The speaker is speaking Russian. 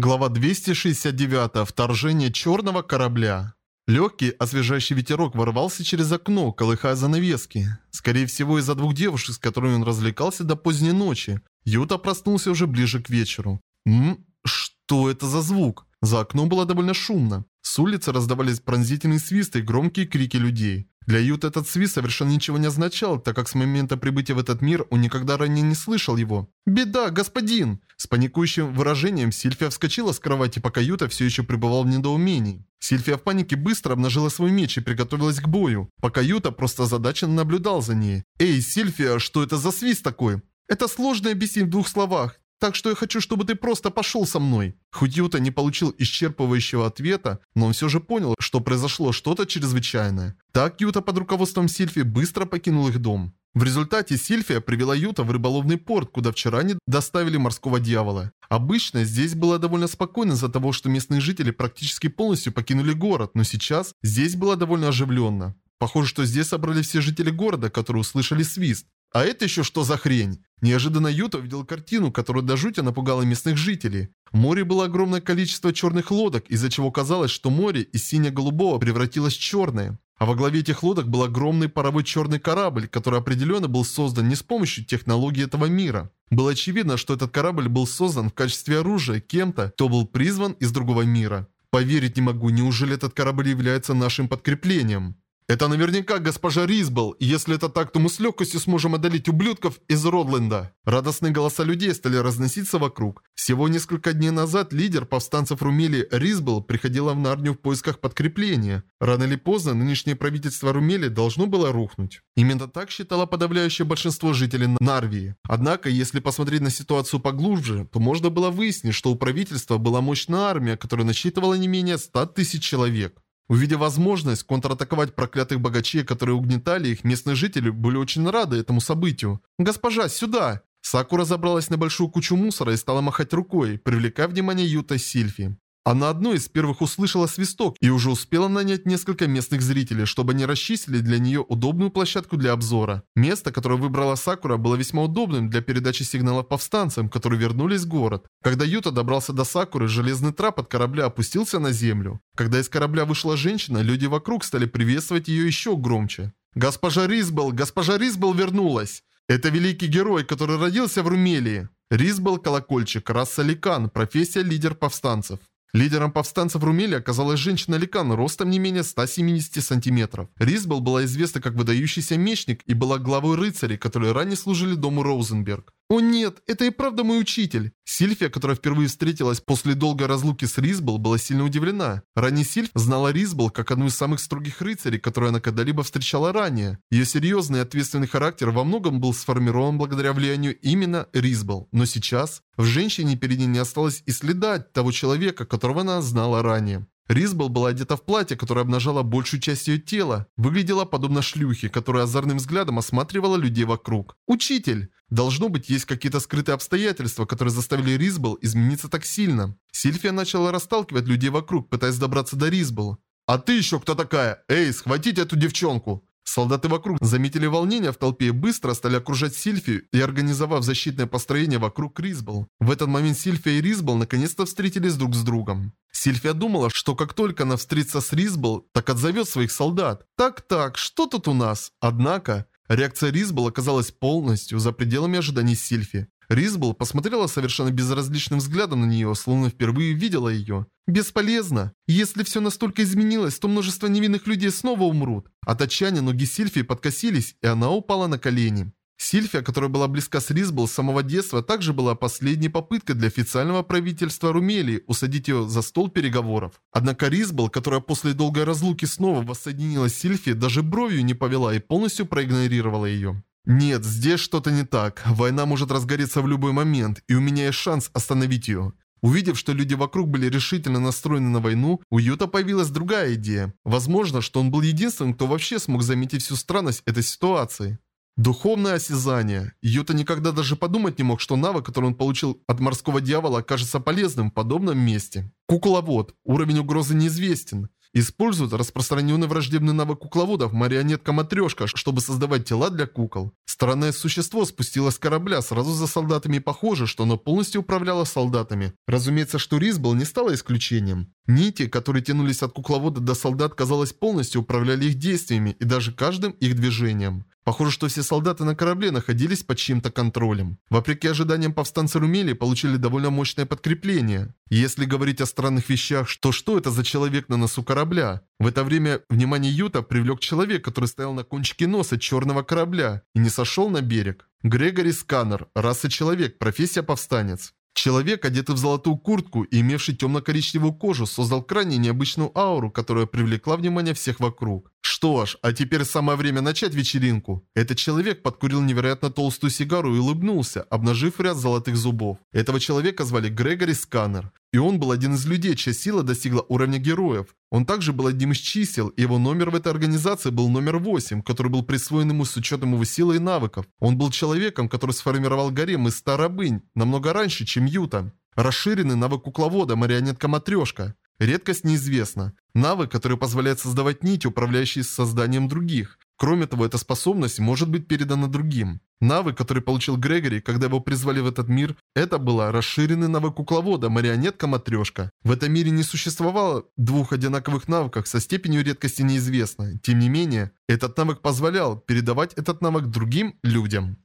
Глава 269. Вторжение черного корабля. Легкий, освежающий ветерок ворвался через окно, колыхая занавески. Скорее всего, из-за двух девушек, с которыми он развлекался до поздней ночи. Юта проснулся уже ближе к вечеру. Ммм, что это за звук? За окном было довольно шумно. С улицы раздавались пронзительные свисты и громкие крики людей. Для Юта этот свист совершенно ничего не означал, так как с момента прибытия в этот мир он никогда ранее не слышал его. «Беда, господин!» С паникующим выражением Сильфия вскочила с кровати, пока Юта все еще пребывал в недоумении. Сильфия в панике быстро обнажила свой меч и приготовилась к бою, пока Юта просто озадаченно наблюдал за ней. «Эй, Сильфия, что это за свист такой?» «Это сложно объяснить в двух словах. Так что я хочу, чтобы ты просто пошел со мной. Хоть Юта не получил исчерпывающего ответа, но он все же понял, что произошло что-то чрезвычайное. Так Юта под руководством Сильфи быстро покинул их дом. В результате Сильфия привела Юта в рыболовный порт, куда вчера они доставили морского дьявола. Обычно здесь было довольно спокойно из-за того, что местные жители практически полностью покинули город, но сейчас здесь было довольно оживленно. Похоже, что здесь собрались все жители города, которые услышали свист. А это еще что за хрень? Неожиданно Юта увидел картину, которая до жути напугала местных жителей. В море было огромное количество черных лодок, из-за чего казалось, что море из сине-голубого превратилось в черное. А во главе этих лодок был огромный паровой черный корабль, который определенно был создан не с помощью технологии этого мира. Было очевидно, что этот корабль был создан в качестве оружия кем-то, кто был призван из другого мира. Поверить не могу, неужели этот корабль является нашим подкреплением? Это наверняка госпожа Ризбл, и если это так, то мы с легкостью сможем одолеть ублюдков из Родленда. Радостные голоса людей стали разноситься вокруг. Всего несколько дней назад лидер повстанцев Румели Ризбл приходила в Нарнию в поисках подкрепления. Рано или поздно нынешнее правительство Румели должно было рухнуть. Именно так считало подавляющее большинство жителей Нарвии. Однако, если посмотреть на ситуацию поглубже, то можно было выяснить, что у правительства была мощная армия, которая насчитывала не менее 100 тысяч человек. Увидев возможность контратаковать проклятых богачей, которые угнетали их, местные жители были очень рады этому событию. «Госпожа, сюда!» Сакура забралась на большую кучу мусора и стала махать рукой, привлекая внимание Юта и Сильфи. Она одной из первых услышала свисток и уже успела нанять несколько местных зрителей, чтобы они расчистили для нее удобную площадку для обзора. Место, которое выбрала Сакура, было весьма удобным для передачи сигналов повстанцам, которые вернулись в город. Когда Юта добрался до Сакуры, железный трап от корабля опустился на землю. Когда из корабля вышла женщина, люди вокруг стали приветствовать ее еще громче. «Госпожа Ризбел! Госпожа Ризбел вернулась!» Это великий герой, который родился в Румелии. Ризбел – колокольчик, раса Ликан, профессия лидер повстанцев. Лидером повстанцев Румели оказалась женщина-ликан ростом не менее 170 сантиметров. Ризбел была известна как выдающийся мечник и была главой рыцарей, которые ранее служили дому Роузенберг. «О нет, это и правда мой учитель!» Сильфия, которая впервые встретилась после долгой разлуки с Ризбл, была сильно удивлена. Ранее Сильф знала Ризбл как одну из самых строгих рыцарей, которые она когда-либо встречала ранее. Ее серьезный и ответственный характер во многом был сформирован благодаря влиянию именно Ризбл. Но сейчас в женщине перед ней не осталось и следа того человека, которого она знала ранее. Ризбл была одета в платье, которое обнажало большую часть ее тела. Выглядела подобно шлюхе, которая озорным взглядом осматривала людей вокруг. «Учитель!» Должно быть, есть какие-то скрытые обстоятельства, которые заставили Ризбл измениться так сильно. Сильфия начала расталкивать людей вокруг, пытаясь добраться до Ризбл. «А ты еще кто такая? Эй, схватите эту девчонку!» Солдаты вокруг заметили волнение в толпе и быстро стали окружать Сильфию и организовав защитное построение вокруг Ризбл. В этот момент Сильфия и Ризбл наконец-то встретились друг с другом. Сильфия думала, что как только она встретится с Ризбл, так отзовет своих солдат. Так-так, что тут у нас? Однако, реакция Ризбл оказалась полностью за пределами ожиданий Сильфи. Ризбл посмотрела совершенно безразличным взглядом на нее, словно впервые видела ее. «Бесполезно. Если все настолько изменилось, то множество невинных людей снова умрут». От отчаяния ноги Сильфии подкосились, и она упала на колени. Сильфия, которая была близка с Ризбл с самого детства, также была последней попыткой для официального правительства Румелии усадить ее за стол переговоров. Однако Ризбл, которая после долгой разлуки снова воссоединилась с Сильфией, даже бровью не повела и полностью проигнорировала ее. Нет, здесь что-то не так. Война может разгореться в любой момент, и у меня есть шанс остановить ее. Увидев, что люди вокруг были решительно настроены на войну, у Юта появилась другая идея. Возможно, что он был единственным, кто вообще смог заметить всю странность этой ситуации. Духовное осязание. Юта никогда даже подумать не мог, что навык, который он получил от морского дьявола, окажется полезным в подобном месте. Кукловод. Уровень угрозы неизвестен. Используют распространенный враждебный навык кукловодов марионетка-матрешка, чтобы создавать тела для кукол. Странное существо спустилось с корабля сразу за солдатами похоже, что оно полностью управляло солдатами. Разумеется, что Ризбл не стало исключением. Нити, которые тянулись от кукловода до солдат, казалось, полностью управляли их действиями и даже каждым их движением. Похоже, что все солдаты на корабле находились под чьим-то контролем. Вопреки ожиданиям повстанцы Румели получили довольно мощное подкрепление. Если говорить о странных вещах, то что это за человек на носу корабля? В это время внимание Юта привлек человек, который стоял на кончике носа черного корабля и не сошел на берег. Грегори Сканер, раса человек, профессия повстанец. Человек, одетый в золотую куртку и имевший темно-коричневую кожу, создал крайне необычную ауру, которая привлекла внимание всех вокруг. Что ж, а теперь самое время начать вечеринку. Этот человек подкурил невероятно толстую сигару и улыбнулся, обнажив ряд золотых зубов. Этого человека звали Грегори Сканер. И он был один из людей, чья сила достигла уровня героев. Он также был одним из чисел, и его номер в этой организации был номер 8, который был присвоен ему с учетом его силы и навыков. Он был человеком, который сформировал гарем из 100 рабынь, намного раньше, чем Юта. Расширенный навык кукловода, марионетка-матрешка. Редкость неизвестна. Навык, который позволяет создавать нити, управляющие созданием других. Кроме того, эта способность может быть передана другим. Навык, который получил Грегори, когда его призвали в этот мир, это была расширенный навык кукловода, марионетка-матрешка. В этом мире не существовало двух одинаковых навыков, со степенью редкости неизвестно. Тем не менее, этот навык позволял передавать этот навык другим людям.